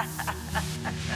ha ha ha ha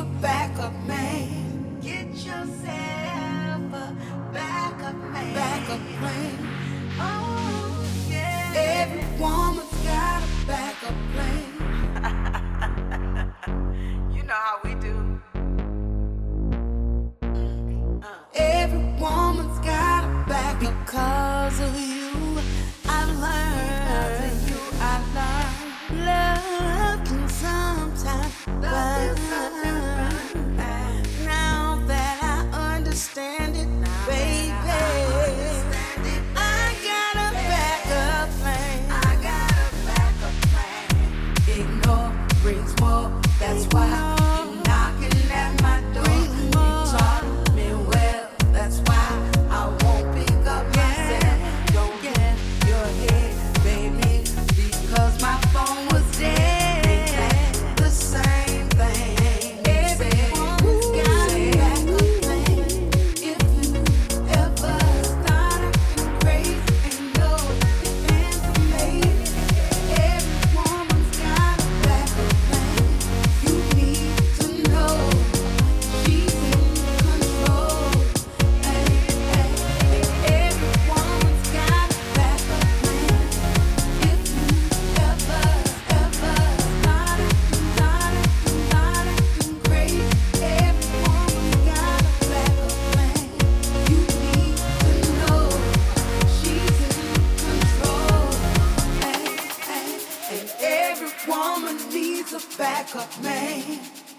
a backup man. Get yourself a backup plan. Oh, Every woman's got a backup plan. you know how we do. Every woman's got a because of you. of me.